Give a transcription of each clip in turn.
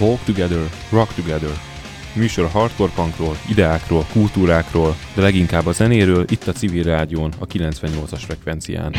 Walk Together, Rock Together. Műsor a hardcore punkról, ideákról, kultúrákról, de leginkább a zenéről itt a civil rádión, a 98-as frekvencián.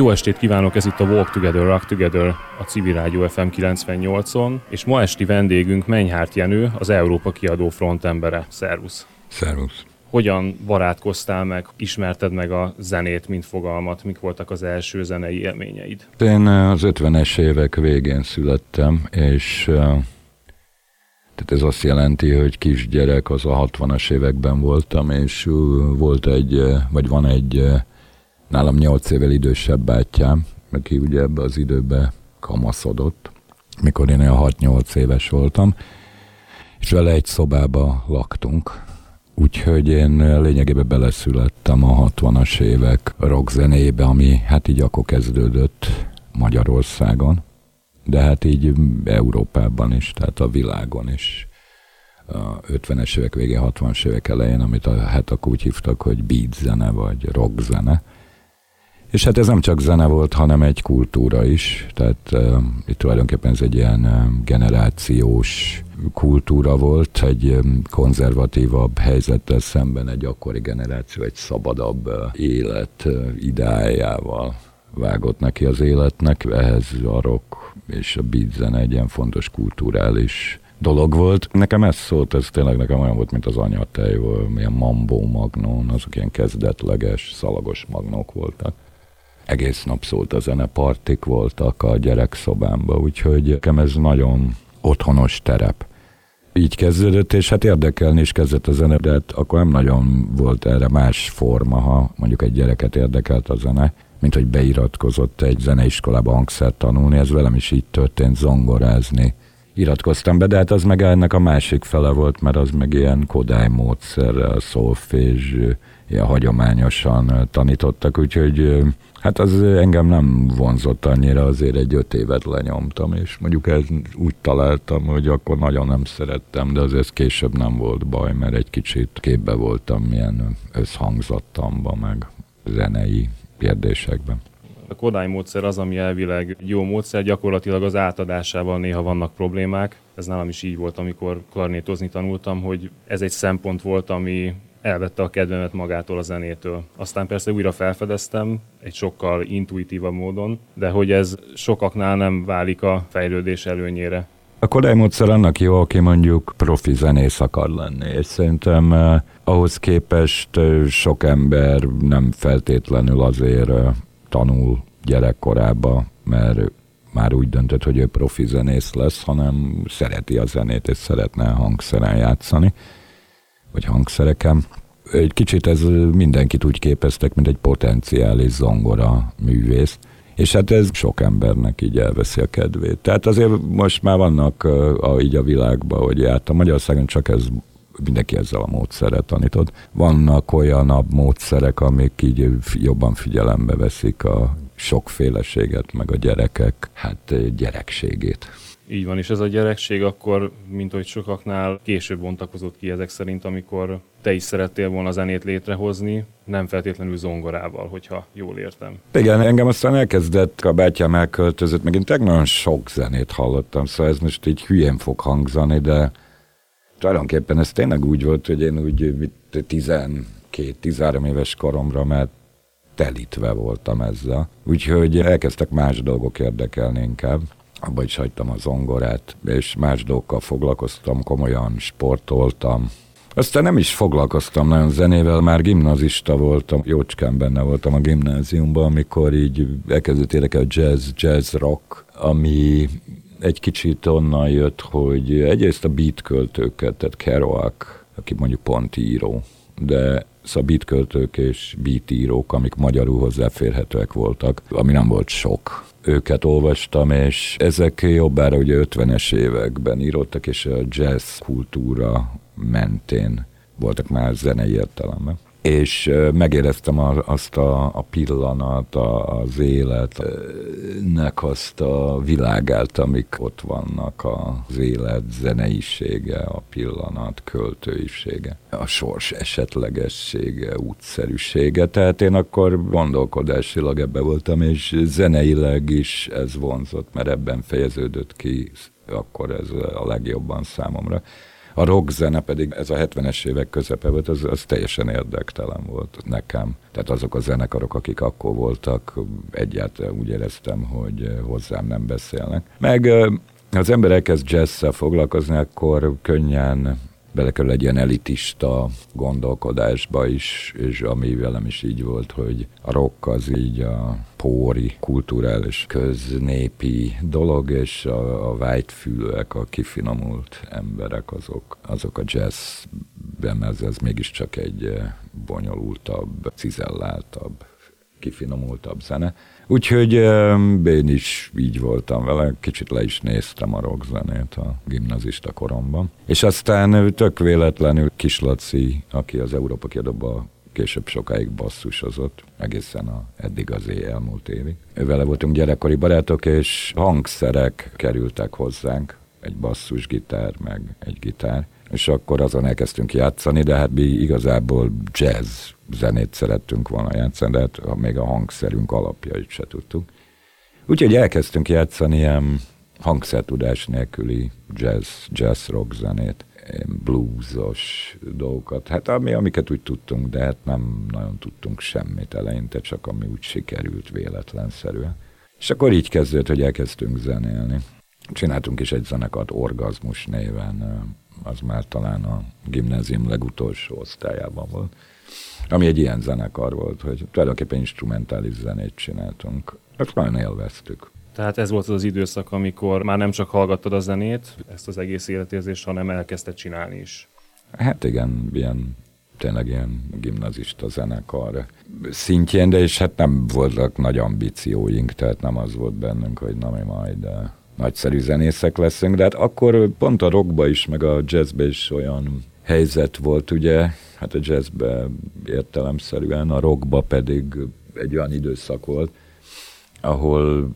Jó estét kívánok, ez itt a Walk Together, Rock Together, a Civil Rádió FM 98-on, és ma esti vendégünk Menyhárt Jenő, az Európa kiadó frontembere. Szervusz! Szervusz! Hogyan barátkoztál meg, ismerted meg a zenét, mint fogalmat, mik voltak az első zenei élményeid? Én az 50-es évek végén születtem, és tehát ez azt jelenti, hogy kisgyerek, az a 60-as években voltam, és volt egy, vagy van egy nálam nyolc évvel idősebb bátyám, aki ugye ebbe az időbe kamaszodott, mikor én a 6-8 éves voltam, és vele egy szobába laktunk. Úgyhogy én lényegében beleszülettem a 60-as évek rockzenébe, ami hát így akkor kezdődött Magyarországon, de hát így Európában is, tehát a világon is. A 50-es évek végén, 60-as évek elején, amit a, hát akkor úgy hívtak, hogy beat zene vagy rock zene és hát ez nem csak zene volt, hanem egy kultúra is, tehát uh, itt tulajdonképpen ez egy ilyen generációs kultúra volt, egy konzervatívabb helyzettel szemben egy akkori generáció egy szabadabb élet uh, ideájával vágott neki az életnek, ehhez a rock és a beat zene egy ilyen fontos kulturális dolog volt. Nekem ez szólt, ez tényleg nekem olyan volt, mint az anyatej, milyen mambó magnón, azok ilyen kezdetleges, szalagos magnók voltak egész nap szólt a zene, partik voltak a gyerekszobámba, úgyhogy nekem ez nagyon otthonos terep. Így kezdődött, és hát érdekelni is kezdett a zene, de hát akkor nem nagyon volt erre más forma, ha mondjuk egy gyereket érdekelt a zene, mint hogy beiratkozott egy zeneiskolába hangszert tanulni, ez velem is így történt zongorázni. Iratkoztam be, de hát az meg ennek a másik fele volt, mert az meg ilyen Kodály módszerrel, szolfés, ilyen hagyományosan tanítottak, úgyhogy hát az engem nem vonzott annyira, azért egy öt évet lenyomtam, és mondjuk ez úgy találtam, hogy akkor nagyon nem szerettem, de azért később nem volt baj, mert egy kicsit képbe voltam milyen összhangzattamban, meg zenei kérdésekben. A Kodály módszer az, ami elvileg jó módszer, gyakorlatilag az átadásával néha vannak problémák. Ez nálam is így volt, amikor klarnétozni tanultam, hogy ez egy szempont volt, ami elvette a kedvemet magától a zenétől. Aztán persze újra felfedeztem egy sokkal intuitívabb módon, de hogy ez sokaknál nem válik a fejlődés előnyére. A Kodály módszer annak jó, aki mondjuk profi zenész akar lenni, és szerintem eh, ahhoz képest eh, sok ember nem feltétlenül azért eh, tanul gyerekkorába, mert már úgy döntött, hogy ő profi zenész lesz, hanem szereti a zenét, és szeretne hangszeren játszani, vagy hangszereken. Egy kicsit ez mindenkit úgy képeztek, mint egy potenciális zongora művész, és hát ez sok embernek így elveszi a kedvét. Tehát azért most már vannak a, így a világban, hogy hát a Magyarországon csak ez mindenki ezzel a módszerrel tanított. Vannak olyan módszerek, amik így jobban figyelembe veszik a sokféleséget, meg a gyerekek hát gyerekségét. Így van, és ez a gyerekség akkor, mint hogy sokaknál később bontakozott ki ezek szerint, amikor te is szerettél volna zenét létrehozni, nem feltétlenül zongorával, hogyha jól értem. Igen, engem aztán elkezdett, a bátyám elköltözött, meg én nagyon sok zenét hallottam, szóval ez most így hülyén fog hangzani, de tulajdonképpen ez tényleg úgy volt, hogy én úgy 12-13 éves koromra, mert telítve voltam ezzel. Úgyhogy elkezdtek más dolgok érdekelni inkább. Abba is hagytam a zongorát, és más dolgokkal foglalkoztam, komolyan sportoltam. Aztán nem is foglalkoztam nagyon zenével, már gimnazista voltam, jócskán benne voltam a gimnáziumban, amikor így elkezdett érdekel jazz, jazz rock, ami egy kicsit onnan jött, hogy egyrészt a beat költőket, tehát Kerouac, aki mondjuk pont író, de szóval beat költők és beat írók, amik magyarul hozzáférhetőek voltak, ami nem volt sok. Őket olvastam, és ezek jobbára ugye 50-es években írottak, és a jazz kultúra mentén voltak már zenei értelemben és megéreztem azt a, a pillanat, az életnek azt a világát, amik ott vannak, az élet zeneisége, a pillanat költőisége, a sors esetlegessége, útszerűsége. Tehát én akkor gondolkodásilag ebbe voltam, és zeneileg is ez vonzott, mert ebben fejeződött ki akkor ez a legjobban számomra. A rock zene pedig ez a 70-es évek közepe volt, az, az teljesen érdektelen volt nekem. Tehát azok a zenekarok, akik akkor voltak, egyáltalán úgy éreztem, hogy hozzám nem beszélnek. Meg ha az ember elkezd jazzszel foglalkozni, akkor könnyen belekerül egy ilyen elitista gondolkodásba is, és ami velem is így volt, hogy a rock az így a póri, kulturális, köznépi dolog, és a, a vágyfülőek, a kifinomult emberek, azok, azok a jazzben, ez, ez mégiscsak egy eh, bonyolultabb, cizelláltabb, kifinomultabb zene. Úgyhogy én is így voltam vele, kicsit le is néztem a rockzenét a gimnazista koromban. És aztán tök véletlenül Kislaci, aki az Európa kiadóban később sokáig basszusozott, egészen a, eddig az elmúlt évig. Vele voltunk gyerekkori barátok, és hangszerek kerültek hozzánk, egy basszusgitár, meg egy gitár, és akkor azon elkezdtünk játszani, de hát mi igazából jazz zenét szerettünk volna játszani, de hát még a hangszerünk alapjait se tudtuk. Úgyhogy elkezdtünk játszani ilyen hangszertudás nélküli jazz, jazz rock zenét, bluesos dolgokat, hát ami, amiket úgy tudtunk, de hát nem nagyon tudtunk semmit eleinte, csak ami úgy sikerült véletlenszerűen. És akkor így kezdődött, hogy elkezdtünk zenélni. Csináltunk is egy zenekart Orgazmus néven, az már talán a gimnázium legutolsó osztályában volt ami egy ilyen zenekar volt, hogy tulajdonképpen instrumentális zenét csináltunk. Ezt nagyon élveztük. Tehát ez volt az, az időszak, amikor már nem csak hallgattad a zenét, ezt az egész életérzést, hanem elkezdted csinálni is. Hát igen, ilyen tényleg ilyen gimnazista zenekar szintjén, de és hát nem voltak nagy ambícióink, tehát nem az volt bennünk, hogy na mi majd nagyszerű zenészek leszünk, de hát akkor pont a rockba is, meg a jazzbe is olyan helyzet volt, ugye, hát a jazzbe értelemszerűen, a rockba pedig egy olyan időszak volt, ahol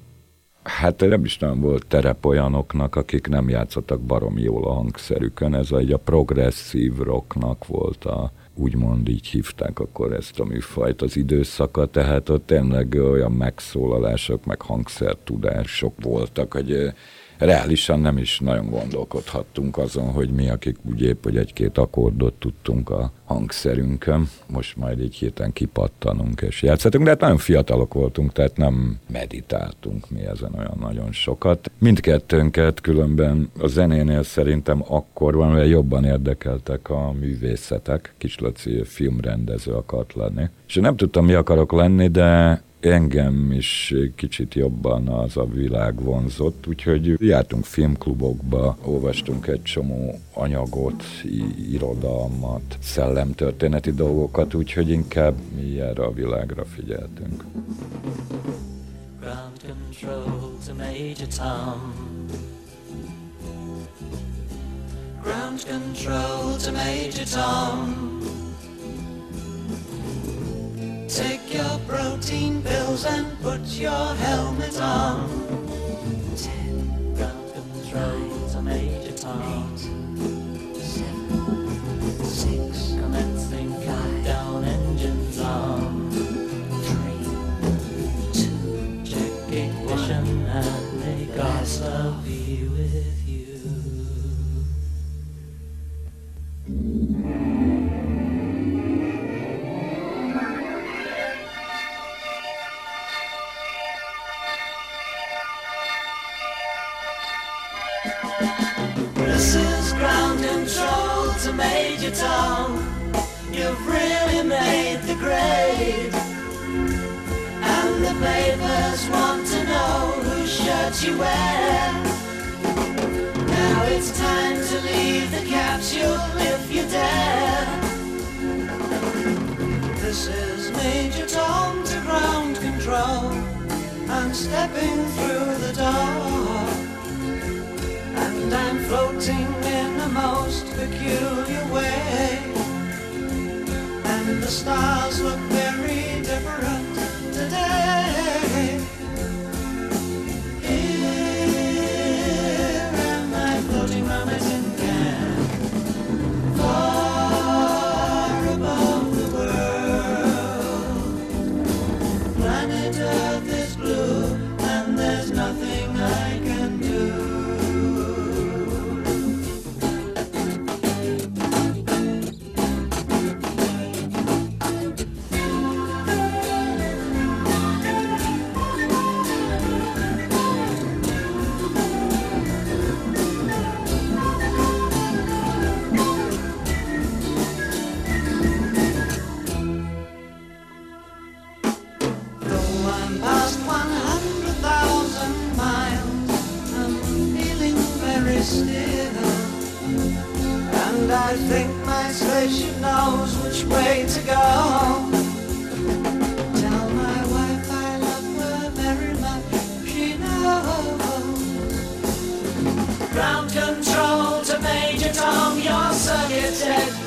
hát nem is nem volt terep olyanoknak, akik nem játszottak barom jól a hangszerükön. Ez egy a progresszív rocknak volt a, úgymond így hívták akkor ezt a műfajt az időszaka, tehát ott tényleg olyan megszólalások, meg hangszertudások voltak, hogy reálisan nem is nagyon gondolkodhattunk azon, hogy mi, akik úgy épp, hogy egy-két akkordot tudtunk a hangszerünkön, most majd így héten kipattanunk és játszhatunk, de hát nagyon fiatalok voltunk, tehát nem meditáltunk mi ezen olyan nagyon sokat. Mindkettőnket különben a zenénél szerintem akkor van, mert jobban érdekeltek a művészetek, Kislaci filmrendező akart lenni. És én nem tudtam, mi akarok lenni, de engem is kicsit jobban az a világ vonzott, úgyhogy jártunk filmklubokba, olvastunk egy csomó anyagot, irodalmat, szellemtörténeti dolgokat, úgyhogy inkább mi erre a világra figyeltünk. Ground control to Major Tom. Ground control to Major Tom. Take your protein pills and put your helmet on. Ten, ground control to Major. Eight, seven, engines on. Check may God's love be with you. This is ground control to Major Tom. You've really made the grade. And the papers want to know whose shirt you wear. Now it's time to leave the capsule if you dare. This is Major Tom to ground control. I'm stepping through the door. And floating in the most peculiar way. And the stars look very different today.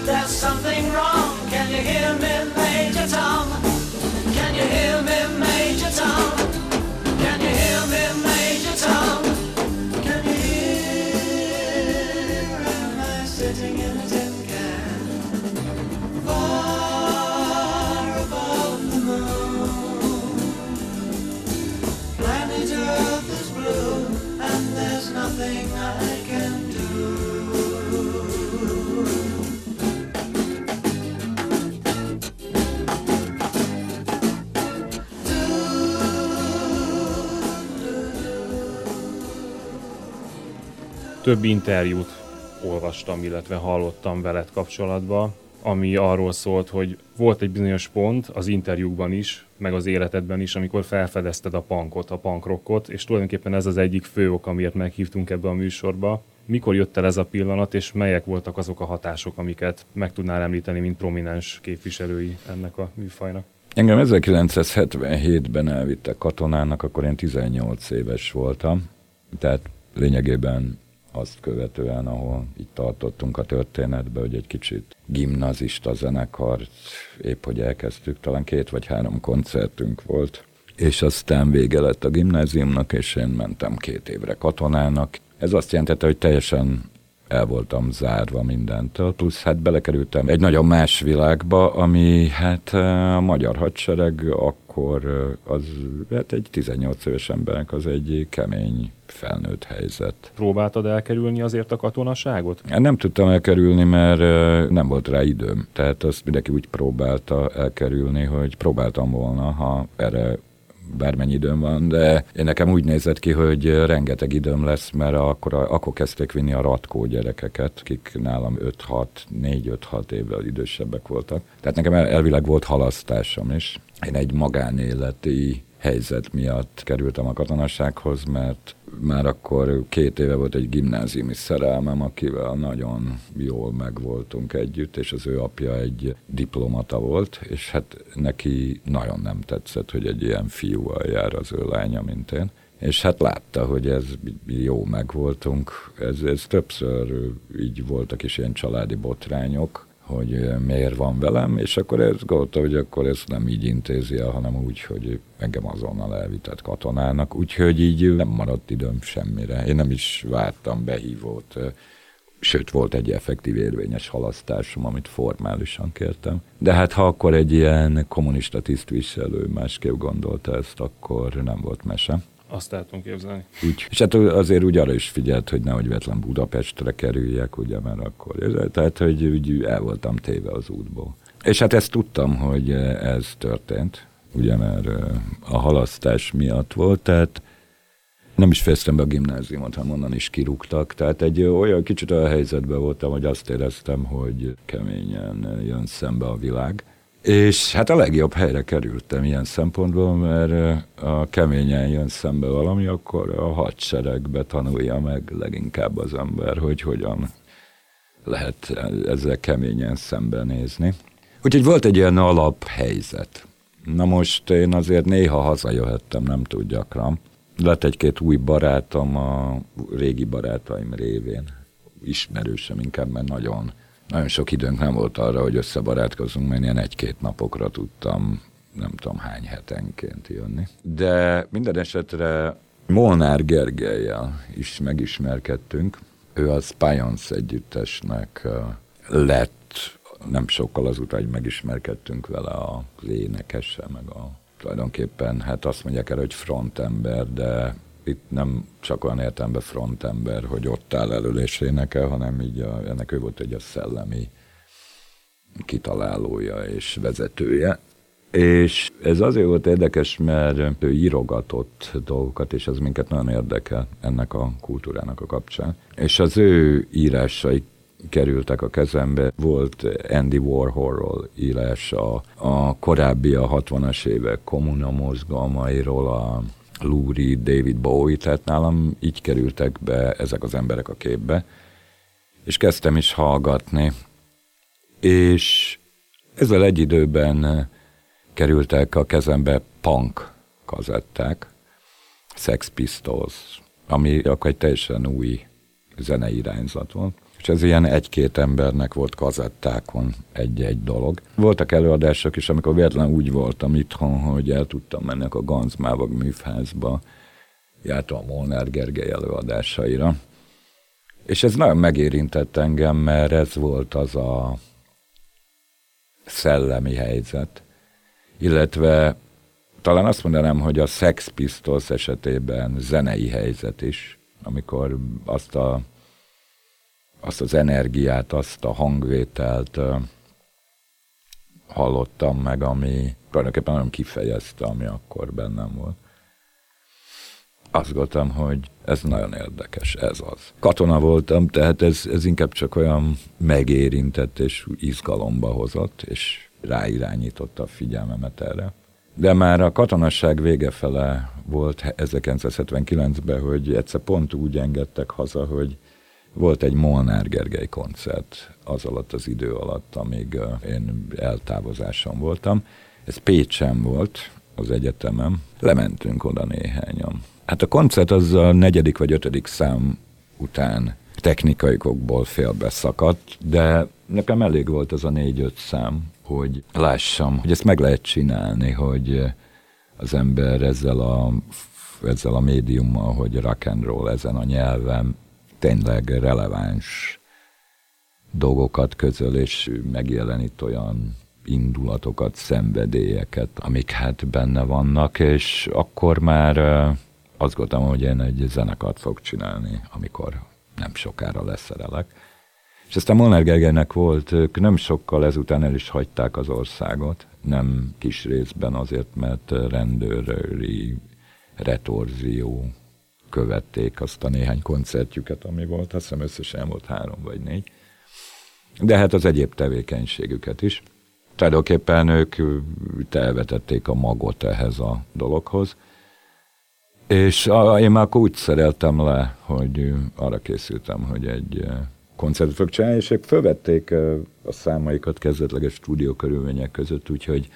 There's something wrong. Can you hear me, Major Tom? Can you hear me, Major Több interjút olvastam, illetve hallottam veled kapcsolatban, ami arról szólt, hogy volt egy bizonyos pont az interjúkban is, meg az életedben is, amikor felfedezted a punkot, a punkrockot, és tulajdonképpen ez az egyik fő ok, amiért meghívtunk ebbe a műsorba. Mikor jött el ez a pillanat, és melyek voltak azok a hatások, amiket meg tudnál említeni, mint prominens képviselői ennek a műfajnak? Engem 1977-ben elvittek katonának, akkor én 18 éves voltam, tehát lényegében azt követően, ahol itt tartottunk a történetbe, hogy egy kicsit gimnazista zenekart épp hogy elkezdtük, talán két vagy három koncertünk volt, és aztán vége lett a gimnáziumnak, és én mentem két évre katonának. Ez azt jelentette, hogy teljesen el voltam zárva mindentől, plusz hát belekerültem egy nagyon más világba, ami hát a magyar hadsereg akkor az, hát egy 18 éves embernek az egy kemény felnőtt helyzet. Próbáltad elkerülni azért a katonaságot? Nem tudtam elkerülni, mert nem volt rá időm. Tehát azt mindenki úgy próbálta elkerülni, hogy próbáltam volna, ha erre bármennyi időm van, de én nekem úgy nézett ki, hogy rengeteg időm lesz, mert akkor, akkor kezdték vinni a ratkó gyerekeket, akik nálam 5-6, 4-5-6 évvel idősebbek voltak. Tehát nekem elvileg volt halasztásom is. Én egy magánéleti helyzet miatt kerültem a katonasághoz, mert már akkor két éve volt egy gimnáziumi szerelmem, akivel nagyon jól megvoltunk együtt, és az ő apja egy diplomata volt, és hát neki nagyon nem tetszett, hogy egy ilyen fiúval jár az ő lánya, mint én. És hát látta, hogy ez jó megvoltunk. Ez, ez többször így voltak is ilyen családi botrányok, hogy miért van velem, és akkor ez gondolta, hogy akkor ezt nem így intézi el, hanem úgy, hogy engem azonnal elvitett katonának, úgyhogy így nem maradt időm semmire. Én nem is vártam behívót, sőt volt egy effektív érvényes halasztásom, amit formálisan kértem. De hát ha akkor egy ilyen kommunista tisztviselő másképp gondolta ezt, akkor nem volt mese. Azt el tudom képzelni. Úgy, és hát azért úgy arra is figyelt, hogy nehogy vetlen Budapestre kerüljek, ugye, mert akkor, tehát, hogy úgy el voltam téve az útból. És hát ezt tudtam, hogy ez történt, ugye, mert a halasztás miatt volt, tehát nem is fejeztem be a gimnáziumot, hanem onnan is kirúgtak. Tehát egy olyan kicsit olyan helyzetben voltam, hogy azt éreztem, hogy keményen jön szembe a világ. És hát a legjobb helyre kerültem ilyen szempontból, mert a keményen jön szembe valami, akkor a hadseregbe tanulja meg leginkább az ember, hogy hogyan lehet ezzel keményen szembenézni. Úgyhogy volt egy ilyen alaphelyzet. Na most én azért néha hazajöhettem, nem túl gyakran. Lett egy-két új barátom a régi barátaim révén. Ismerősem inkább, mert nagyon nagyon sok időnk nem volt arra, hogy összebarátkozunk, mert ilyen egy-két napokra tudtam nem tudom hány hetenként jönni. De minden esetre Molnár Gergelyel is megismerkedtünk. Ő a Spions együttesnek lett, nem sokkal azután, hogy megismerkedtünk vele az énekese, meg a tulajdonképpen, hát azt mondják el, hogy frontember, de itt nem csak olyan értelemben frontember, hogy ott áll elől és énekel, hanem így a, ennek ő volt egy a szellemi kitalálója és vezetője. És ez azért volt érdekes, mert ő írogatott dolgokat, és ez minket nagyon érdekel ennek a kultúrának a kapcsán. És az ő írásai kerültek a kezembe. Volt Andy Warholról írása, a korábbi a 60-as évek kommuna mozgalmairól, a Lou Reed, David Bowie, tehát nálam így kerültek be ezek az emberek a képbe, és kezdtem is hallgatni, és ezzel egy időben kerültek a kezembe punk kazetták, Sex Pistols, ami akkor egy teljesen új zenei irányzat volt és ez ilyen egy-két embernek volt kazettákon egy-egy dolog. Voltak előadások is, amikor véletlenül úgy voltam itthon, hogy el tudtam menni a Ganzmávag műfházba, jártam a Molnár Gergely előadásaira. És ez nagyon megérintett engem, mert ez volt az a szellemi helyzet, illetve talán azt mondanám, hogy a Sex Pistols esetében zenei helyzet is, amikor azt a azt az energiát, azt a hangvételt hallottam meg, ami tulajdonképpen nagyon kifejezte, ami akkor bennem volt. Azt gondoltam, hogy ez nagyon érdekes, ez az. Katona voltam, tehát ez, ez inkább csak olyan megérintett és izgalomba hozott, és ráirányította a figyelmemet erre. De már a katonasság vége fele volt 1979-ben, hogy egyszer pont úgy engedtek haza, hogy volt egy Molnár Gergely koncert az alatt az idő alatt, amíg én eltávozáson voltam. Ez Pécsen volt, az egyetemem. Lementünk oda néhányan. Hát a koncert az a negyedik vagy ötödik szám után technikai okból félbeszakadt, de nekem elég volt az a négy-öt szám, hogy lássam, hogy ezt meg lehet csinálni, hogy az ember ezzel a, ezzel a médiummal, hogy rock and roll ezen a nyelven tényleg releváns dolgokat közöl, és megjelenít olyan indulatokat, szenvedélyeket, amik hát benne vannak, és akkor már azt gondoltam, hogy én egy zenekart fog csinálni, amikor nem sokára leszerelek. És aztán Molnár Gergelynek volt, ők nem sokkal ezután el is hagyták az országot, nem kis részben azért, mert rendőri retorzió követték azt a néhány koncertjüket, ami volt, azt hiszem összesen volt három vagy négy. De hát az egyéb tevékenységüket is. Tulajdonképpen ők elvetették a magot ehhez a dologhoz. És én már akkor úgy szereltem le, hogy arra készültem, hogy egy koncertet fog csinálni, és ők fölvették a számaikat kezdetleges stúdió körülmények között, úgyhogy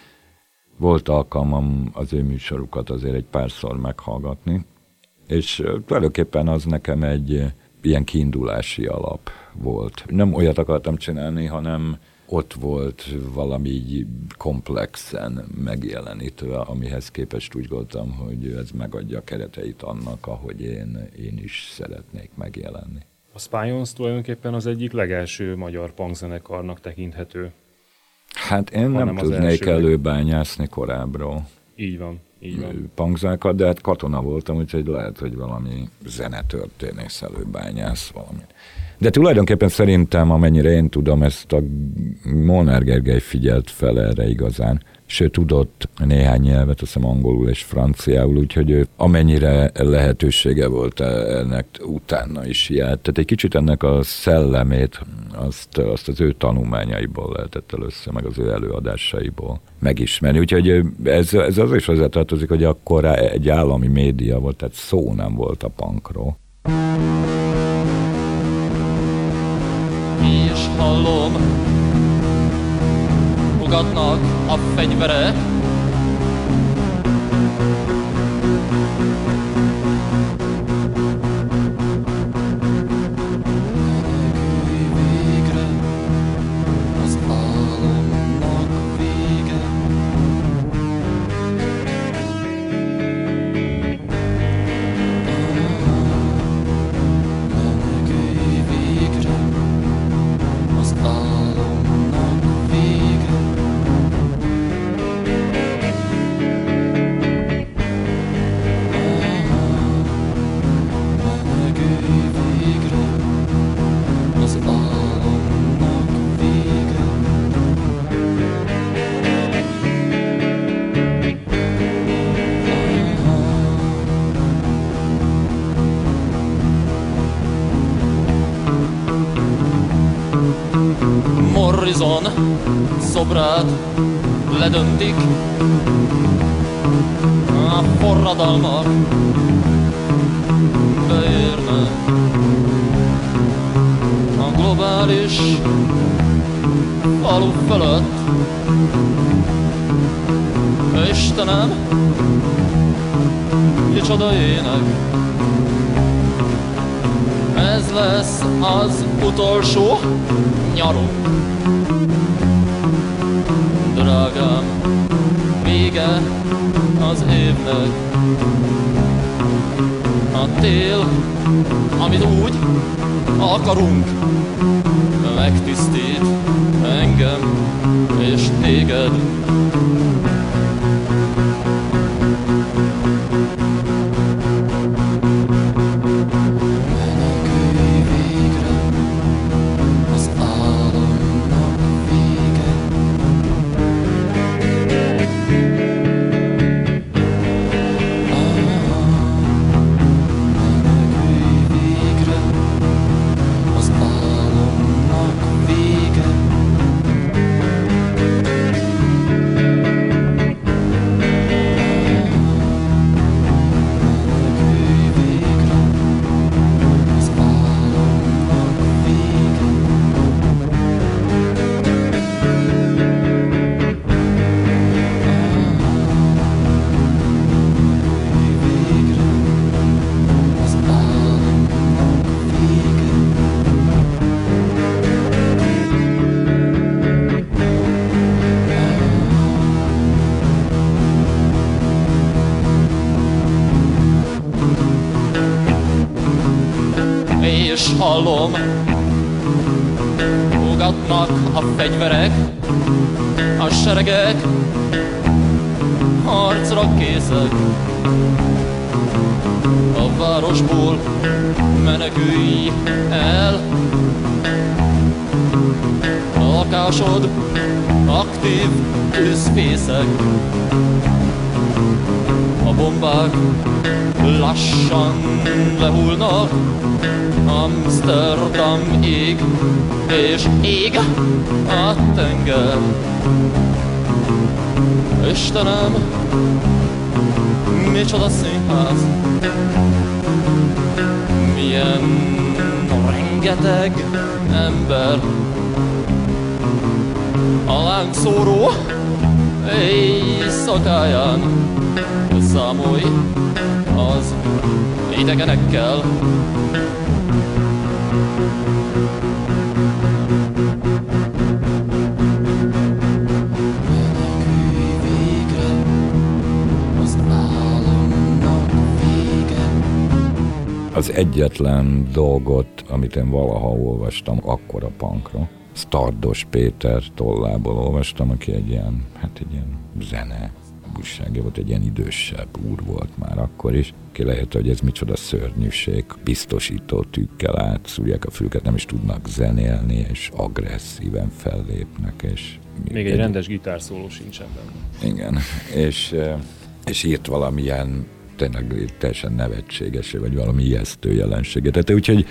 volt alkalmam az ő műsorukat azért egy párszor meghallgatni, és tulajdonképpen az nekem egy ilyen kiindulási alap volt. Nem olyat akartam csinálni, hanem ott volt valami komplexen megjelenítve, amihez képest úgy gondoltam, hogy ez megadja a kereteit annak, ahogy én, én is szeretnék megjelenni. A Spyons tulajdonképpen az egyik legelső magyar punkzenekarnak tekinthető. Hát én nem tudnék előbányászni korábbról. Így van, így van. Punkzenekat, de hát katona voltam, úgyhogy lehet, hogy valami zenetörténész előbányász valami. De tulajdonképpen szerintem, amennyire én tudom, ezt a Molnár Gergely figyelt fel erre igazán, sőt tudott néhány nyelvet, azt hiszem angolul és franciául, úgyhogy ő amennyire lehetősége volt ennek utána is járt. Tehát egy kicsit ennek a szellemét, azt, azt az ő tanulmányaiból lehetett először, meg az ő előadásaiból megismerni. Úgyhogy ez, ez az is hozzátartozik, hogy akkor egy állami média volt, tehát szó nem volt a punkról. És hallom, forgatnak a fegyvere, Morrison szobrát ledöntik. A forradalmak beérnek a globális falu fölött. Istenem, kicsoda ének Ez lesz az utolsó nyarunk drágám, vége az évnek. A tél, amit úgy akarunk, megtisztít engem és téged. Hallom, ugatnak a fegyverek, a seregek, harcra készek. A városból menekülj el, a lakásod aktív tűzfészek. A bombák lassan lehullnak, Amsterdam ég, és ég a tenger. Istenem, micsoda színház, milyen rengeteg ember. A lángszóró éjszakáján számolj idegenekkel. Az egyetlen dolgot, amit én valaha olvastam, akkor a punkra, Stardos Péter tollából olvastam, aki egy ilyen, hát egy ilyen zene újságja volt, egy ilyen idősebb úr volt már akkor is, ki lehet, hogy ez micsoda szörnyűség, biztosító tükkel átszúrják a fülket, nem is tudnak zenélni, és agresszíven fellépnek, és... Még egy rendes gitárszóló sincsen benne. Igen, és, és írt valamilyen tényleg teljesen nevetséges, vagy valami ijesztő jelenséget. Tehát úgyhogy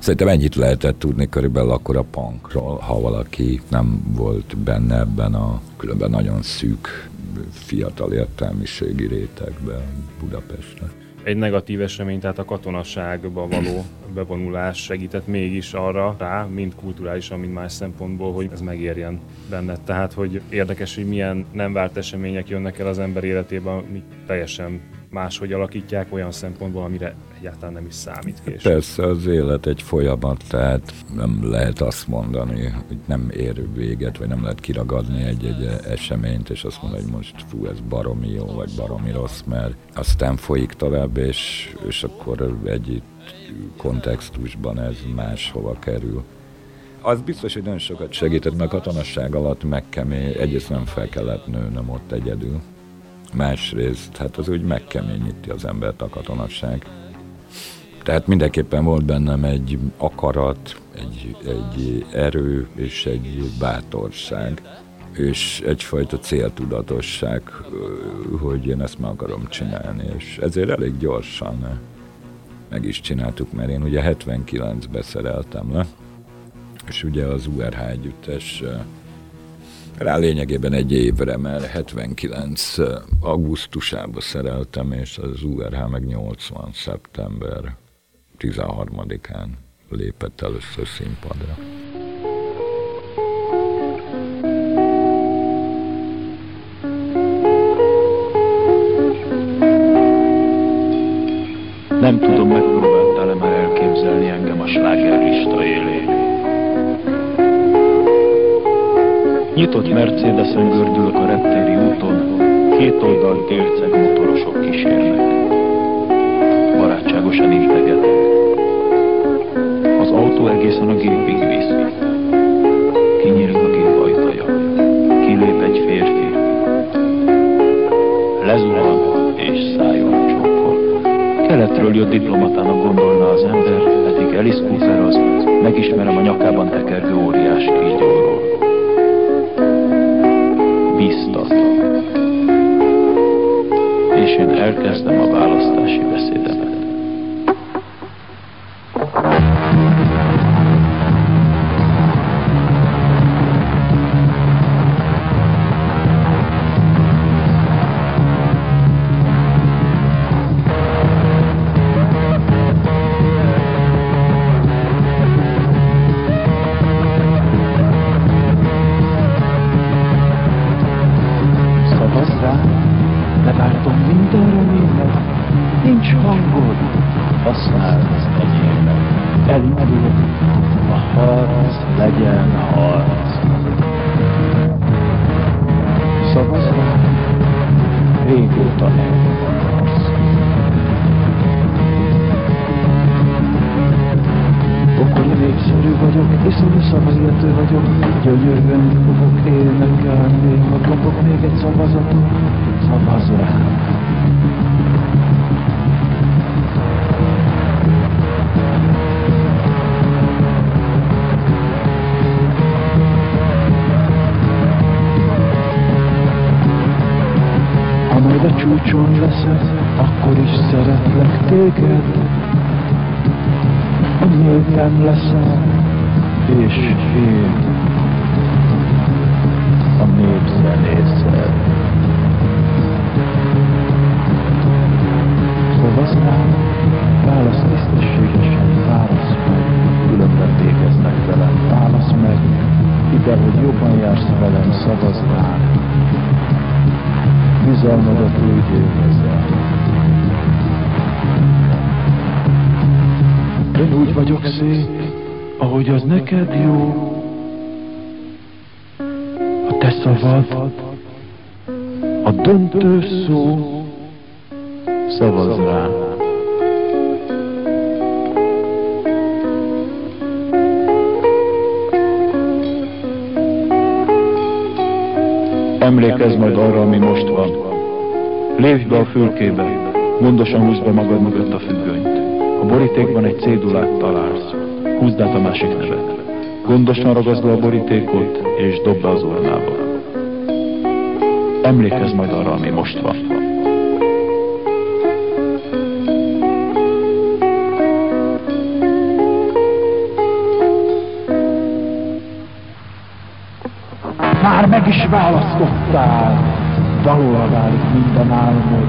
Szerintem ennyit lehetett tudni körülbelül akkor a punkról, ha valaki nem volt benne ebben a különben nagyon szűk fiatal értelmiségi rétegben Budapesten. Egy negatív esemény, tehát a katonasságba való bevonulás segített mégis arra rá, mind kulturálisan, mind más szempontból, hogy ez megérjen benned. Tehát, hogy érdekes, hogy milyen nem várt események jönnek el az ember életében, mi teljesen máshogy alakítják olyan szempontból, amire egyáltalán nem is számít később. Persze az élet egy folyamat, tehát nem lehet azt mondani, hogy nem ér véget, vagy nem lehet kiragadni egy-egy eseményt, és azt mondani, hogy most fú, ez baromi jó, vagy baromi rossz, mert aztán folyik tovább, és, és akkor egy kontextusban ez máshova kerül. Az biztos, hogy nagyon sokat segített, mert katonasság alatt megkemény, egyrészt nem fel kellett nőnöm ott egyedül. Másrészt, hát az úgy megkeményíti az embert a katonasság. Tehát mindenképpen volt bennem egy akarat, egy, egy erő és egy bátorság, és egyfajta céltudatosság, hogy én ezt meg akarom csinálni, és ezért elég gyorsan meg is csináltuk, mert én ugye 79-ben szereltem le, és ugye az URH együttes rá lényegében egy évre, mert 79 augusztusában szereltem, és az URH meg 80 szeptember 13-án lépett először színpadra. Nem tudom, megpróbáltál-e már elképzelni engem a slágerlista Nyitott Mercedesen gördülök a reptéri úton, két oldalt délceg motorosok kísérnek. Barátságosan integetek. Az autó egészen a gépig visz. Kinyílik a gép ajtaja. Kilép egy férfi. Lezuhan és szájon csókol. Keletről jött diplomatának gondolna az ember, pedig Alice Cooper az, megismerem a nyakában tekergő óriás kígyóról. Elkezdem a választási beszédemet. Ide, hogy jobban jársz velem, szavaz rám. Bizalmadat úgy élvezem. Én úgy vagyok szép, ahogy az neked jó. A te szavad, a döntő szó, szavaz rám. Emlékezz majd arra, ami most van. Lépj be a fülkébe, gondosan húzd be magad mögött a függönyt. A borítékban egy cédulát találsz. Húzd át a másik nevet. Gondosan ragaszd le a borítékot, és dob be az urnába. Emlékezz majd arra, ami most van. Meg is választottál, valóra válik minden álmod.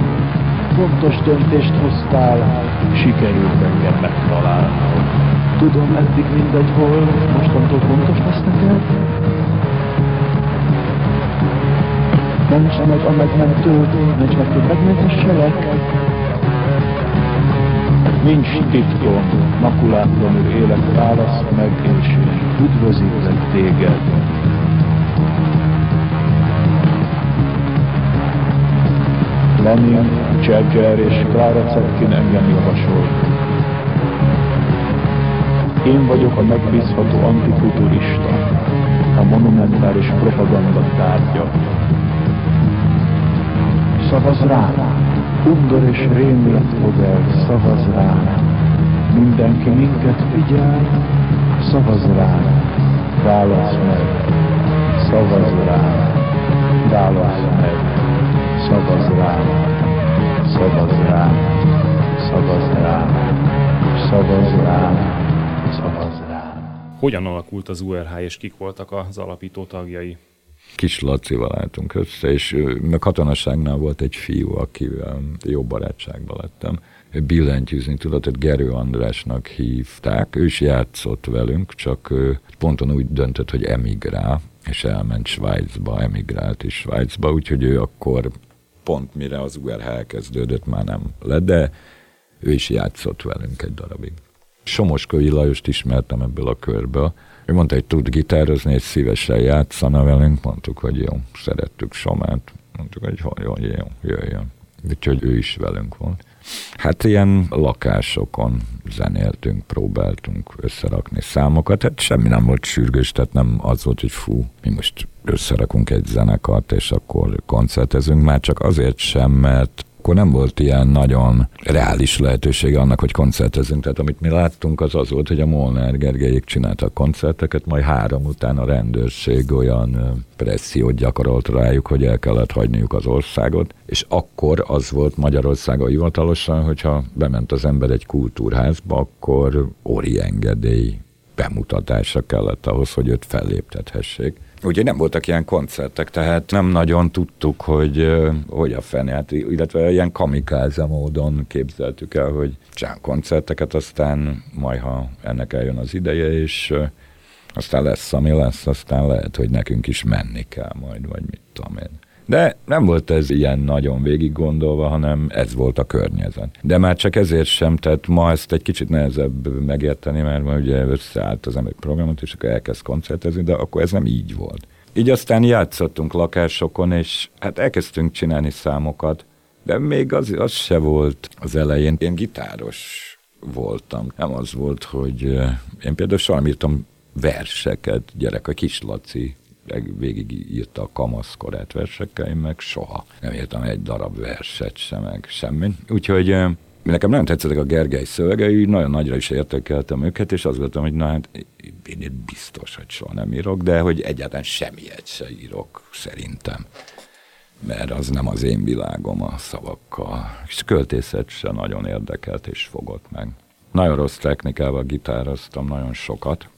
Fontos döntést hoztál, sikerült engem megtalálnod. Tudom, eddig mindegy volt, mostantól fontos lesz neked? Ments meg a megmentőt, ments meg, hogy megmentesselek. Nincs titkom, makulátlanul élek, választ meg, és üdvözítlek téged. Lenin, Churchill és Clara Zetkin engem javasol. Én vagyok a megbízható antifuturista, a monumentális propaganda tárgya. Szavaz rám, undor és rémület fog el, szavaz rám. Mindenki minket figyel, szavaz rám, válasz meg, szavaz rám, válasz meg, szavaz rám, szavaz rám, szavaz rám, szavaz rám, szavaz rám. Hogyan alakult az URH, és kik voltak az alapító tagjai? Kis Lacival álltunk össze, és meg katonaságnál volt egy fiú, akivel jó barátságban lettem. Billentyűzni tudott, tehát Gerő Andrásnak hívták, ő is játszott velünk, csak ponton úgy döntött, hogy emigrál, és elment Svájcba, emigrált is Svájcba, úgyhogy ő akkor pont mire az URH elkezdődött, már nem lett, de ő is játszott velünk egy darabig. Somoskői Lajost ismertem ebből a körből. Ő mondta, hogy tud gitározni, és szívesen játszana velünk. Mondtuk, hogy jó, szerettük Somát. Mondtuk, hogy jó, jó, jó jöjjön. Úgyhogy ő is velünk volt. Hát ilyen lakásokon zenéltünk, próbáltunk összerakni számokat, hát semmi nem volt sürgős, tehát nem az volt, hogy fú, mi most összerakunk egy zenekart, és akkor koncertezünk, már csak azért sem, mert akkor nem volt ilyen nagyon reális lehetősége annak, hogy koncertezünk. Tehát amit mi láttunk, az az volt, hogy a Molnár Gergelyék csináltak koncerteket, majd három után a rendőrség olyan pressziót gyakorolt rájuk, hogy el kellett hagyniuk az országot, és akkor az volt Magyarországon hivatalosan, hogyha bement az ember egy kultúrházba, akkor óri engedély bemutatása kellett ahhoz, hogy őt felléptethessék. Ugye nem voltak ilyen koncertek, tehát nem nagyon tudtuk, hogy hogy a fene, hát, illetve ilyen kamikáza módon képzeltük el, hogy csinál koncerteket, aztán majd, ha ennek eljön az ideje, és aztán lesz, ami lesz, aztán lehet, hogy nekünk is menni kell majd, vagy mit tudom én. De nem volt ez ilyen nagyon végig gondolva, hanem ez volt a környezet. De már csak ezért sem, tehát ma ezt egy kicsit nehezebb megérteni, mert ma ugye összeállt az ember programot, és akkor elkezd koncertezni, de akkor ez nem így volt. Így aztán játszottunk lakásokon, és hát elkezdtünk csinálni számokat, de még az, az se volt az elején. Én gitáros voltam. Nem az volt, hogy én például írtam verseket, gyerek, a kis Laci végig írta a kamaszkorát versekkel, én meg soha nem írtam egy darab verset sem, meg semmi. Úgyhogy nekem nagyon tetszettek a Gergely szövegei, nagyon nagyra is értékeltem őket, és azt gondoltam, hogy na hát én itt biztos, hogy soha nem írok, de hogy egyáltalán semmiet se írok, szerintem. Mert az nem az én világom a szavakkal. És költészet se nagyon érdekelt és fogott meg. Nagyon rossz technikával gitároztam, nagyon sokat,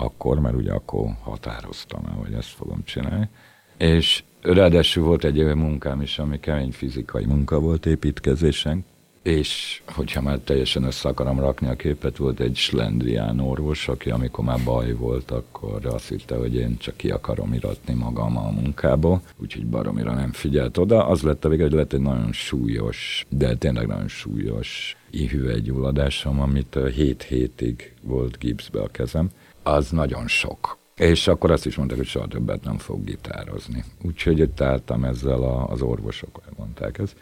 akkor, mert ugye akkor határoztam el, hogy ezt fogom csinálni. És ráadásul volt egy olyan munkám is, ami kemény fizikai munka volt építkezésen, és hogyha már teljesen össze akarom rakni a képet, volt egy slendrián orvos, aki amikor már baj volt, akkor azt hitte, hogy én csak ki akarom iratni magam a munkába, úgyhogy baromira nem figyelt oda. Az lett a vége, hogy lett egy nagyon súlyos, de tényleg nagyon súlyos ihüvegyulladásom, amit 7 hétig volt gipszbe a kezem. Az nagyon sok. És akkor azt is mondták, hogy soha többet nem fog gitározni. Úgyhogy itt álltam ezzel a, az orvosok, mondták ezt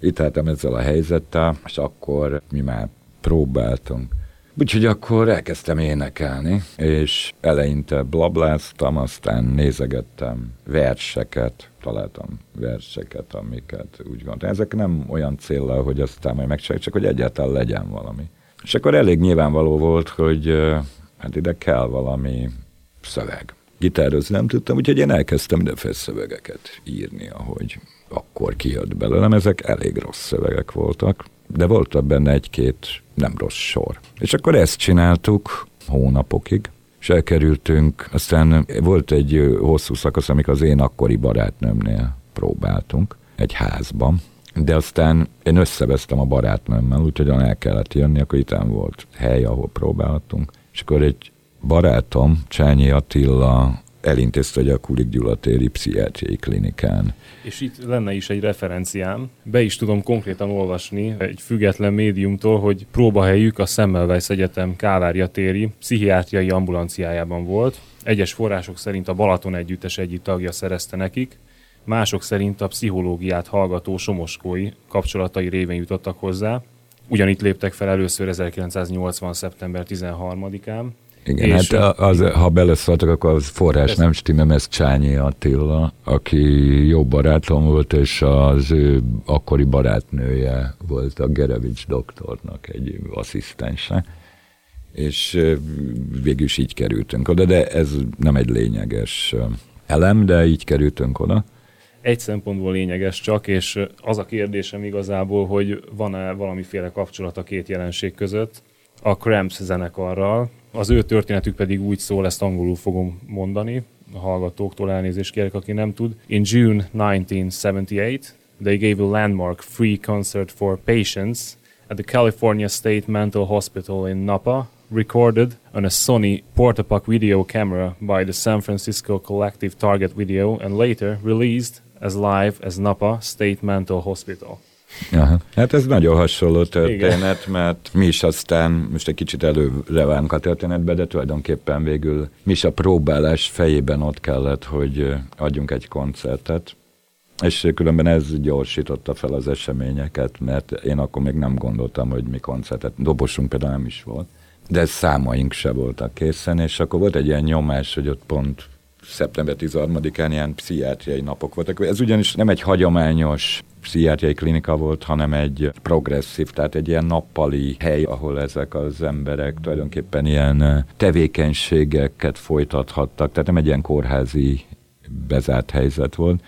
itt álltam ezzel a helyzettel, és akkor mi már próbáltunk. Úgyhogy akkor elkezdtem énekelni, és eleinte blabláztam, aztán nézegettem verseket, találtam verseket, amiket úgy gondoltam. Ezek nem olyan célra, hogy aztán majd megcsináljuk, csak hogy egyáltalán legyen valami. És akkor elég nyilvánvaló volt, hogy hát ide kell valami szöveg. Gitározni nem tudtam, úgyhogy én elkezdtem ide szövegeket írni, ahogy akkor kijött belőlem. Ezek elég rossz szövegek voltak, de volt benne egy-két nem rossz sor. És akkor ezt csináltuk hónapokig, és elkerültünk, aztán volt egy hosszú szakasz, amikor az én akkori barátnőmnél próbáltunk, egy házban, de aztán én összevesztem a barátnőmmel, úgyhogy el kellett jönni, akkor itt volt hely, ahol próbáltunk, és akkor egy barátom, Csányi Attila elintézte, hogy a Kulik Gyula téri pszichiátriai klinikán. És itt lenne is egy referenciám. Be is tudom konkrétan olvasni egy független médiumtól, hogy próbahelyük a Semmelweis Egyetem Kávária téri pszichiátriai ambulanciájában volt. Egyes források szerint a Balaton együttes egyik tagja szerezte nekik, mások szerint a pszichológiát hallgató somoskói kapcsolatai révén jutottak hozzá. Ugyanitt léptek fel először 1980. szeptember 13-án, igen, és hát az, ha beleszóltak, akkor az forrás ez... nem stimmem, ez Csányi Attila, aki jó barátom volt, és az ő akkori barátnője volt a Gerevics doktornak egy asszisztense, és végül is így kerültünk oda, de ez nem egy lényeges elem, de így kerültünk oda. Egy szempontból lényeges csak, és az a kérdésem igazából, hogy van-e valamiféle kapcsolat a két jelenség között, a Cramps zenekarral, az ő történetük pedig úgy szól, ezt angolul fogom mondani, a hallgatóktól elnézést kérek, aki nem tud. In June 1978, they gave a landmark free concert for patients at the California State Mental Hospital in Napa, recorded on a Sony Portapak video camera by the San Francisco Collective Target Video and later released as live as Napa State Mental Hospital. Aha. Hát ez nagyon hasonló történet, Igen. mert mi is aztán, most egy kicsit előre várunk a történetbe, de tulajdonképpen végül mi is a próbálás fejében ott kellett, hogy adjunk egy koncertet, és különben ez gyorsította fel az eseményeket, mert én akkor még nem gondoltam, hogy mi koncertet, dobosunk például nem is volt, de számaink se voltak készen, és akkor volt egy ilyen nyomás, hogy ott pont szeptember 13-án ilyen pszichiátriai napok voltak. Ez ugyanis nem egy hagyományos pszichiátriai klinika volt, hanem egy progresszív, tehát egy ilyen nappali hely, ahol ezek az emberek tulajdonképpen ilyen tevékenységeket folytathattak, tehát nem egy ilyen kórházi bezárt helyzet volt.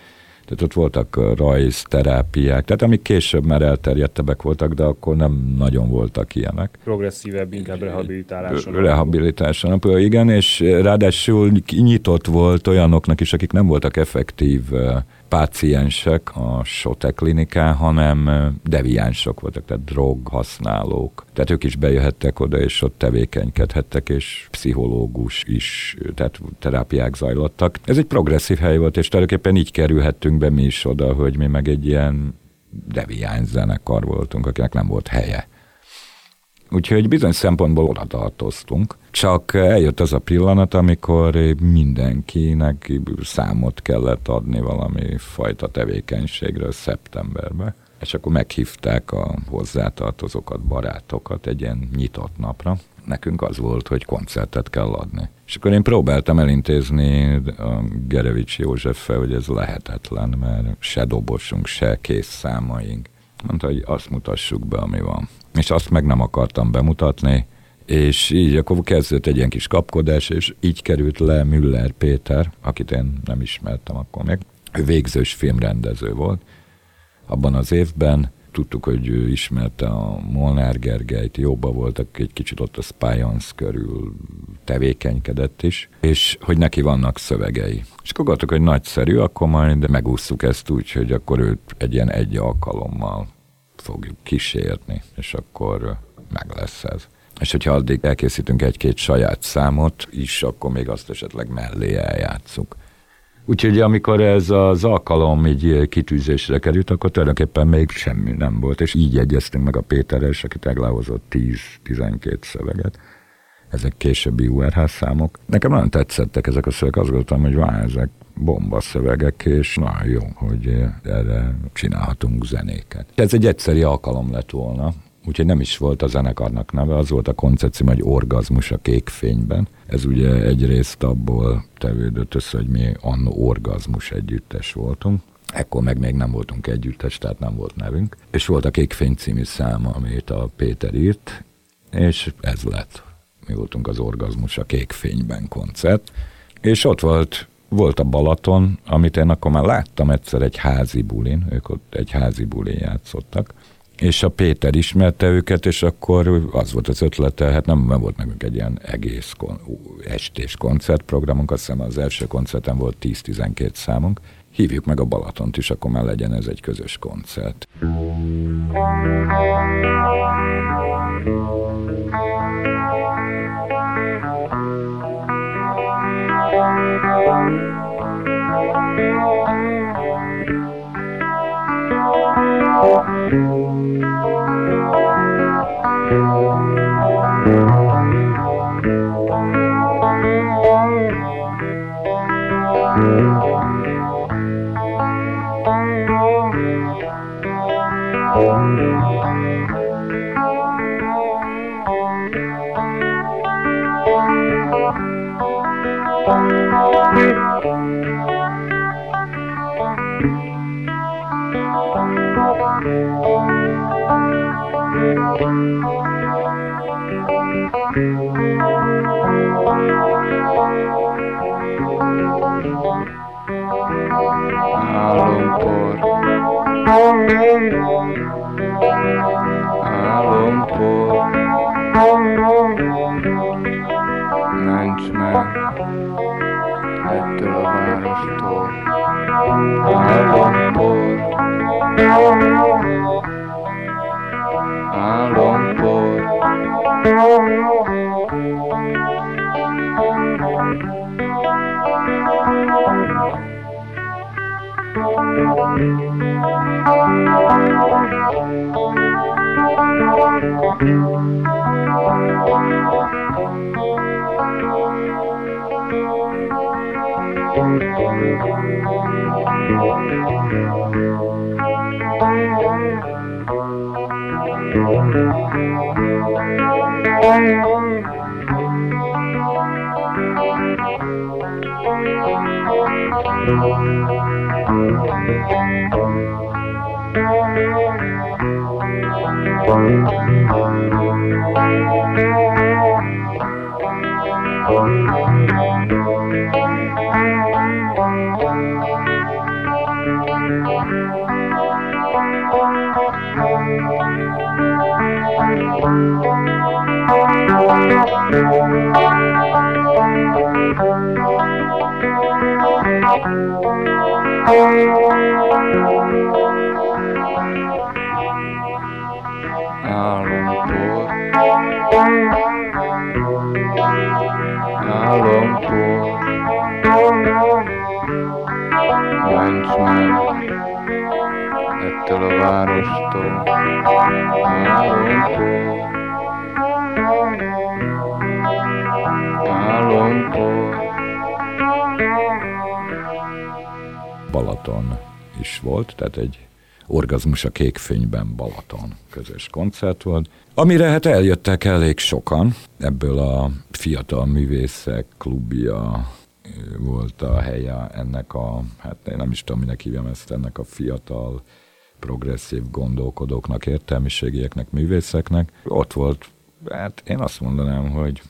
Tehát ott voltak rajzterápiák, tehát amik később már elterjedtebbek voltak, de akkor nem nagyon voltak ilyenek. Progresszívebb, inkább rehabilitáláson. Rehabilitáson, igen, és ráadásul nyitott volt olyanoknak is, akik nem voltak effektív páciensek a Sote klinikán, hanem deviánsok voltak, tehát drog használók. Tehát ők is bejöhettek oda, és ott tevékenykedhettek, és pszichológus is, tehát terápiák zajlottak. Ez egy progresszív hely volt, és tulajdonképpen így kerülhettünk be mi is oda, hogy mi meg egy ilyen deviáns zenekar voltunk, akinek nem volt helye. Úgyhogy bizony szempontból oda tartoztunk. Csak eljött az a pillanat, amikor mindenkinek számot kellett adni valami fajta tevékenységről szeptemberben. És akkor meghívták a hozzátartozókat, barátokat egy ilyen nyitott napra. Nekünk az volt, hogy koncertet kell adni. És akkor én próbáltam elintézni a Gerevics Józseffel, hogy ez lehetetlen, mert se dobosunk, se kész számaink. Mondta, hogy azt mutassuk be, ami van. És azt meg nem akartam bemutatni, és így akkor kezdődött egy ilyen kis kapkodás, és így került le Müller Péter, akit én nem ismertem akkor még. Ő végzős filmrendező volt abban az évben, tudtuk, hogy ő ismerte a Molnár Gergelyt, jobban voltak, egy kicsit ott a Spyons körül tevékenykedett is, és hogy neki vannak szövegei. És akkor gondoltuk, hogy nagyszerű, akkor majd megúsztuk ezt úgy, hogy akkor őt egy ilyen egy alkalommal fogjuk kísérni, és akkor meg lesz ez. És hogyha addig elkészítünk egy-két saját számot is, akkor még azt esetleg mellé eljátszuk. Úgyhogy amikor ez az alkalom így kitűzésre került, akkor tulajdonképpen még semmi nem volt, és így egyeztünk meg a Péterrel, aki tegláhozott 10-12 szöveget. Ezek későbbi URH számok. Nekem nagyon tetszettek ezek a szövegek, azt gondoltam, hogy vá, ezek bomba szövegek, és nagyon jó, hogy erre csinálhatunk zenéket. Ez egy egyszeri alkalom lett volna, úgyhogy nem is volt a zenekarnak neve, az volt a koncepció, hogy orgazmus a kék fényben. Ez ugye egyrészt abból tevődött össze, hogy mi annó orgazmus együttes voltunk, Ekkor meg még nem voltunk együttes, tehát nem volt nevünk. És volt a Kékfény című szám, amit a Péter írt, és ez lett. Mi voltunk az Orgazmus a Kékfényben koncert. És ott volt, volt a Balaton, amit én akkor már láttam egyszer egy házi bulin, ők ott egy házi bulin játszottak, és a Péter ismerte őket, és akkor az volt az ötlete, hát nem, nem volt nekünk egy ilyen egész kon, estés koncertprogramunk, azt hiszem az első koncerten volt 10-12 számunk, hívjuk meg a Balatont is, akkor már legyen ez egy közös koncert. Música Thank you. Ettől a várostól. Álompor. Balaton is volt, tehát egy Orgazmus a kékfényben Balaton közös koncert volt, amire hát eljöttek elég sokan, ebből a fiatal művészek klubja volt a helye ennek a, hát én nem is tudom, minek hívjam ezt, ennek a fiatal progresszív gondolkodóknak, értelmiségieknek, művészeknek. Ott volt, hát én azt mondanám, hogy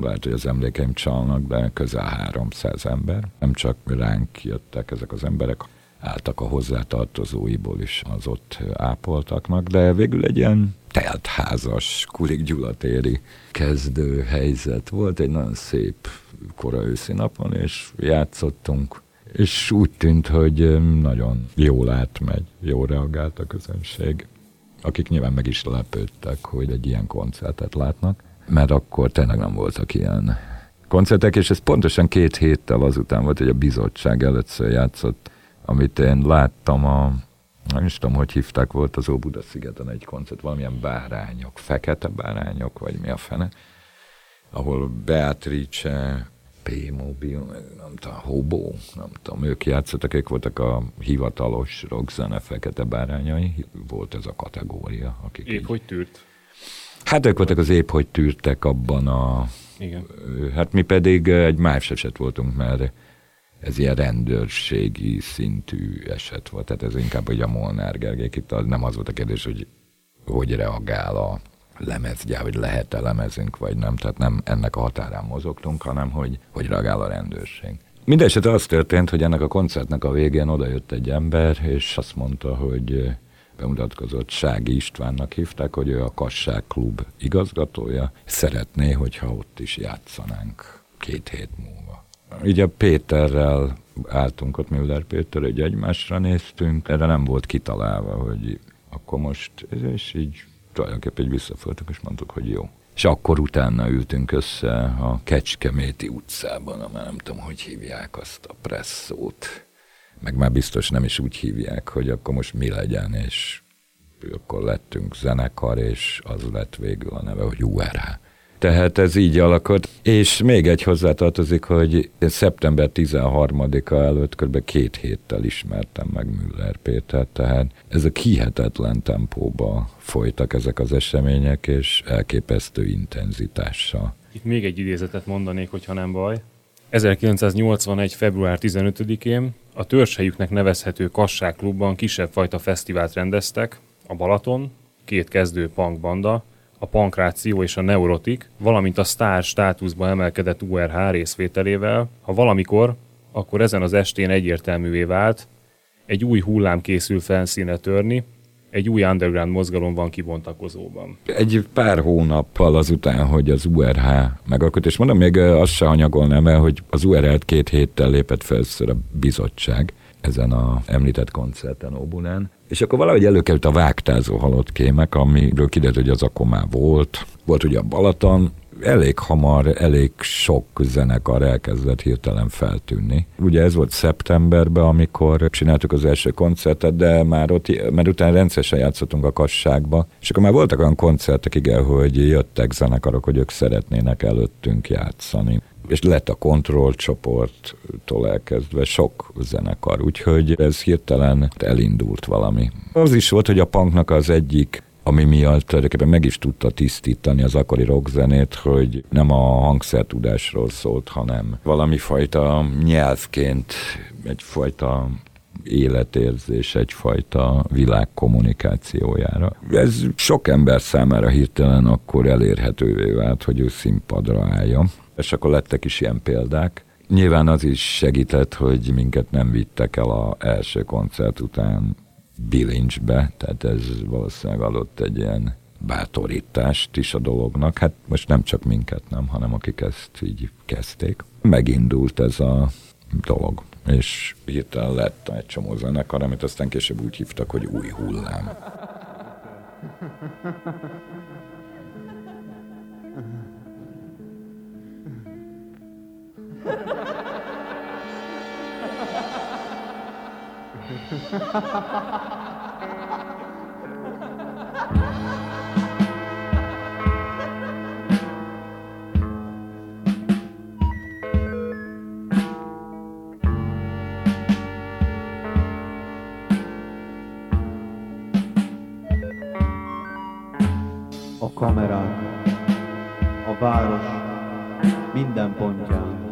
lehet, hogy az emlékeim csalnak, de közel 300 ember. Nem csak ránk jöttek ezek az emberek, álltak a hozzátartozóiból is az ott ápoltaknak, de végül egy ilyen teltházas, Kulik Gyulatéri kezdő helyzet volt, egy nagyon szép kora őszi napon, és játszottunk, és úgy tűnt, hogy nagyon jól átmegy, jól reagált a közönség, akik nyilván meg is lepődtek, hogy egy ilyen koncertet látnak, mert akkor tényleg nem voltak ilyen koncertek, és ez pontosan két héttel azután volt, hogy a bizottság először játszott, amit én láttam a nem is tudom, hogy hívták, volt az Óbuda szigeten egy koncert, valamilyen bárányok, fekete bárányok, vagy mi a fene, ahol Beatrice, P-Mobil, nem tudom, Hobo, nem tudom, ők játszottak, ők voltak a hivatalos rockzene fekete bárányai, volt ez a kategória. Akik Épp így, hogy tűrt. hát ők voltak az épp, hogy tűrtek abban a... Igen. Hát mi pedig egy más eset voltunk, mert ez ilyen rendőrségi szintű eset volt, tehát ez inkább, hogy a Molnár Gergék itt az, nem az volt a kérdés, hogy hogy reagál a lemezgyár, hogy lehet-e lemezünk, vagy nem, tehát nem ennek a határán mozogtunk, hanem hogy, hogy reagál a rendőrség. Mindenesetre az történt, hogy ennek a koncertnek a végén odajött egy ember, és azt mondta, hogy bemutatkozott Sági Istvánnak hívták, hogy ő a Kassák Klub igazgatója. Szeretné, hogyha ott is játszanánk két hét múlva. Így a Péterrel álltunk ott, Müller Péter, egy egymásra néztünk, erre nem volt kitalálva, hogy akkor most, és így tulajdonképpen így visszaföltük, és mondtuk, hogy jó. És akkor utána ültünk össze a Kecskeméti utcában, amely nem tudom, hogy hívják azt a presszót. Meg már biztos nem is úgy hívják, hogy akkor most mi legyen, és akkor lettünk zenekar, és az lett végül a neve, hogy URH. Tehát ez így alakult. És még egy hozzátartozik, hogy szeptember 13-a előtt kb. két héttel ismertem meg Müller Pétert, tehát ez a kihetetlen tempóba folytak ezek az események, és elképesztő intenzitással. Itt még egy idézetet mondanék, hogyha nem baj. 1981. február 15-én a törzshelyüknek nevezhető Kassák klubban kisebb fajta fesztivált rendeztek, a Balaton, két kezdő punk banda, a Pankráció és a Neurotik, valamint a sztár státuszba emelkedett URH részvételével, ha valamikor, akkor ezen az estén egyértelművé vált, egy új hullám készül felszíne törni, egy új underground mozgalom van kibontakozóban. Egy pár hónappal azután, hogy az URH megalkott, és mondom, még azt se anyagolnám el, hogy az URH-t két héttel lépett fel a bizottság ezen a említett koncerten Óbunán, és akkor valahogy előkerült a vágtázó halott kémek, amiről kiderült, hogy az akkor már volt. Volt ugye a Balaton, elég hamar, elég sok zenekar elkezdett hirtelen feltűnni. Ugye ez volt szeptemberben, amikor csináltuk az első koncertet, de már ott, mert utána rendszeresen játszottunk a kasságba, és akkor már voltak olyan koncertek, igen, hogy jöttek zenekarok, hogy ők szeretnének előttünk játszani és lett a kontrollcsoporttól elkezdve sok zenekar, úgyhogy ez hirtelen elindult valami. Az is volt, hogy a punknak az egyik ami miatt tulajdonképpen meg is tudta tisztítani az akkori rockzenét, hogy nem a hangszertudásról szólt, hanem valami fajta nyelvként, egyfajta életérzés, egyfajta világ kommunikációjára. Ez sok ember számára hirtelen akkor elérhetővé vált, hogy ő színpadra állja. És akkor lettek is ilyen példák. Nyilván az is segített, hogy minket nem vittek el a első koncert után bilincsbe, tehát ez valószínűleg adott egy ilyen bátorítást is a dolognak, hát most nem csak minket nem, hanem akik ezt így kezdték. Megindult ez a dolog, és hirtelen lett egy csomó zenekar, amit aztán később úgy hívtak, hogy új hullám. Ha ha ha! A kamera, a város minden pontján.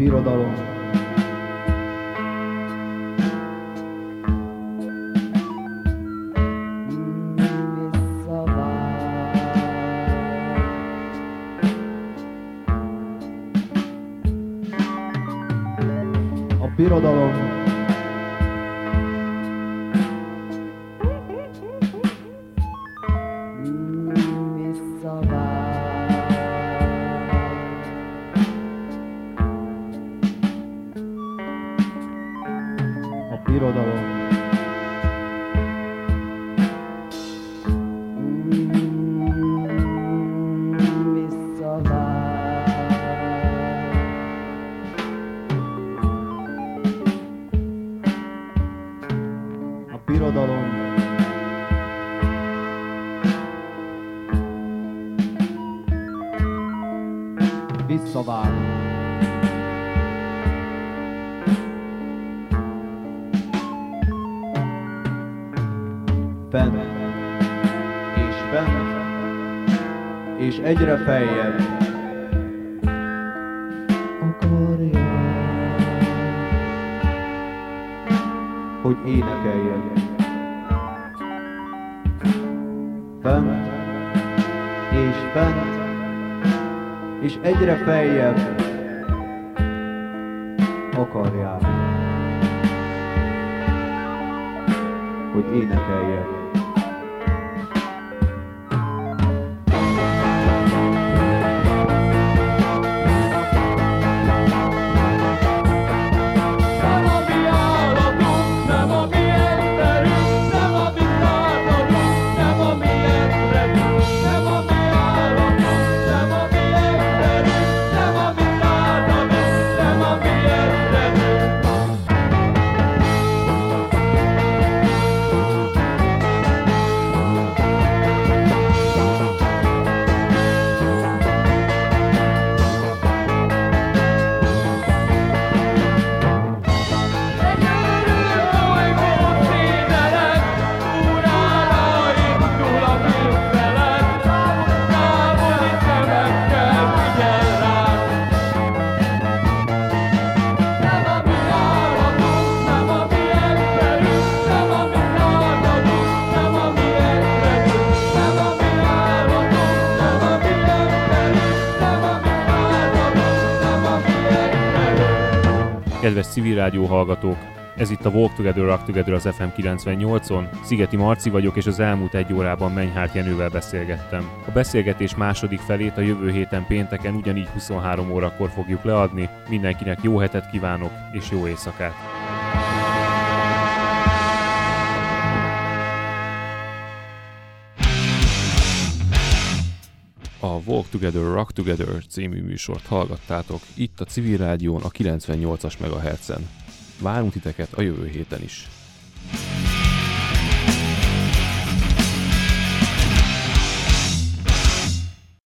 A birodalom és egyre Kedves civil rádió hallgatók! Ez itt a Walk Together, Rock Together az FM 98-on. Szigeti Marci vagyok, és az elmúlt egy órában Menyhárt Jenővel beszélgettem. A beszélgetés második felét a jövő héten pénteken ugyanígy 23 órakor fogjuk leadni. Mindenkinek jó hetet kívánok, és jó éjszakát! Walk Together, Rock Together című műsort hallgattátok itt a Civil Rádión a 98-as MHz-en. Várunk titeket a jövő héten is. thank you